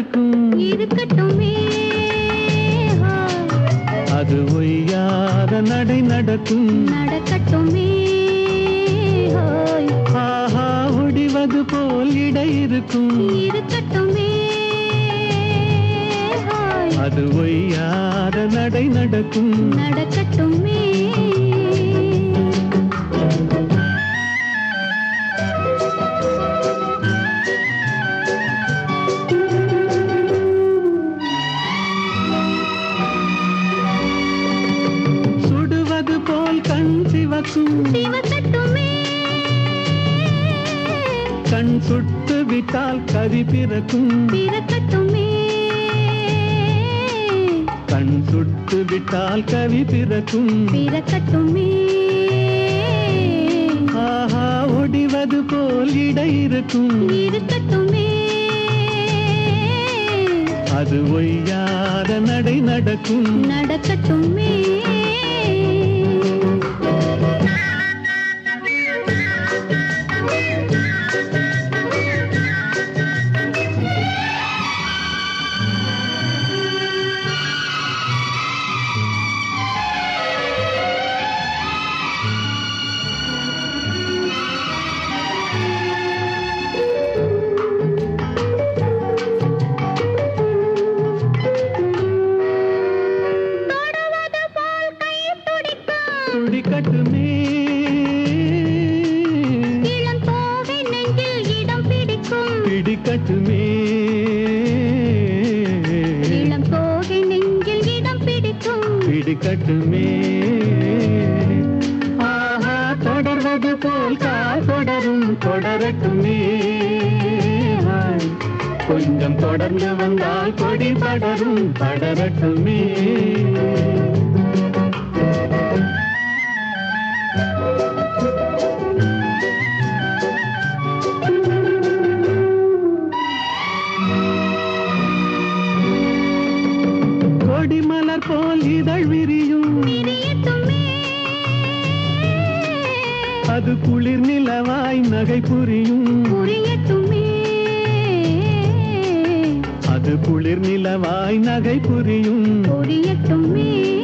இருக்கும் இருக்கட்டுமே. அது ஒய்யாத நடை நடக்கும் நடக்கட்டுமே. ஆஹா ஒடிவது போல் இடை இருக்கும் இருக்கட்டுமே. அது ஒய்யாத நடை நடக்கும் நடக்கட்டுமே கண் சிவக்கும் சிவக்கட்டுமே கண் சுட்டு விட்டால் கதி பிறக்கும். பிறக்கட்டுமே கண் சுட்டு விட்டால் கவி பிறக்கும். பிறக்கட்டுமே ஆஹா ஒடிவது போல் இடை இருக்கும். இருக்கட்டுமே அது ஒய்யாத நடை நடக்கும். நடக்கட்டுமே. பிடிக்கும் பிடிக்கட்டுமே ஆஹா தொடர்வது போல் கால் தொடரும் தொடரட்டுமே. கொஞ்சம் தொடர்ந்து வந்தால் கொடி படரும் படரட்டுமே. அது குளிர் நிலவாய் நகை புரியும். அது குளிர் நிலவாய் நகை புரியும். புரியட்டுமே.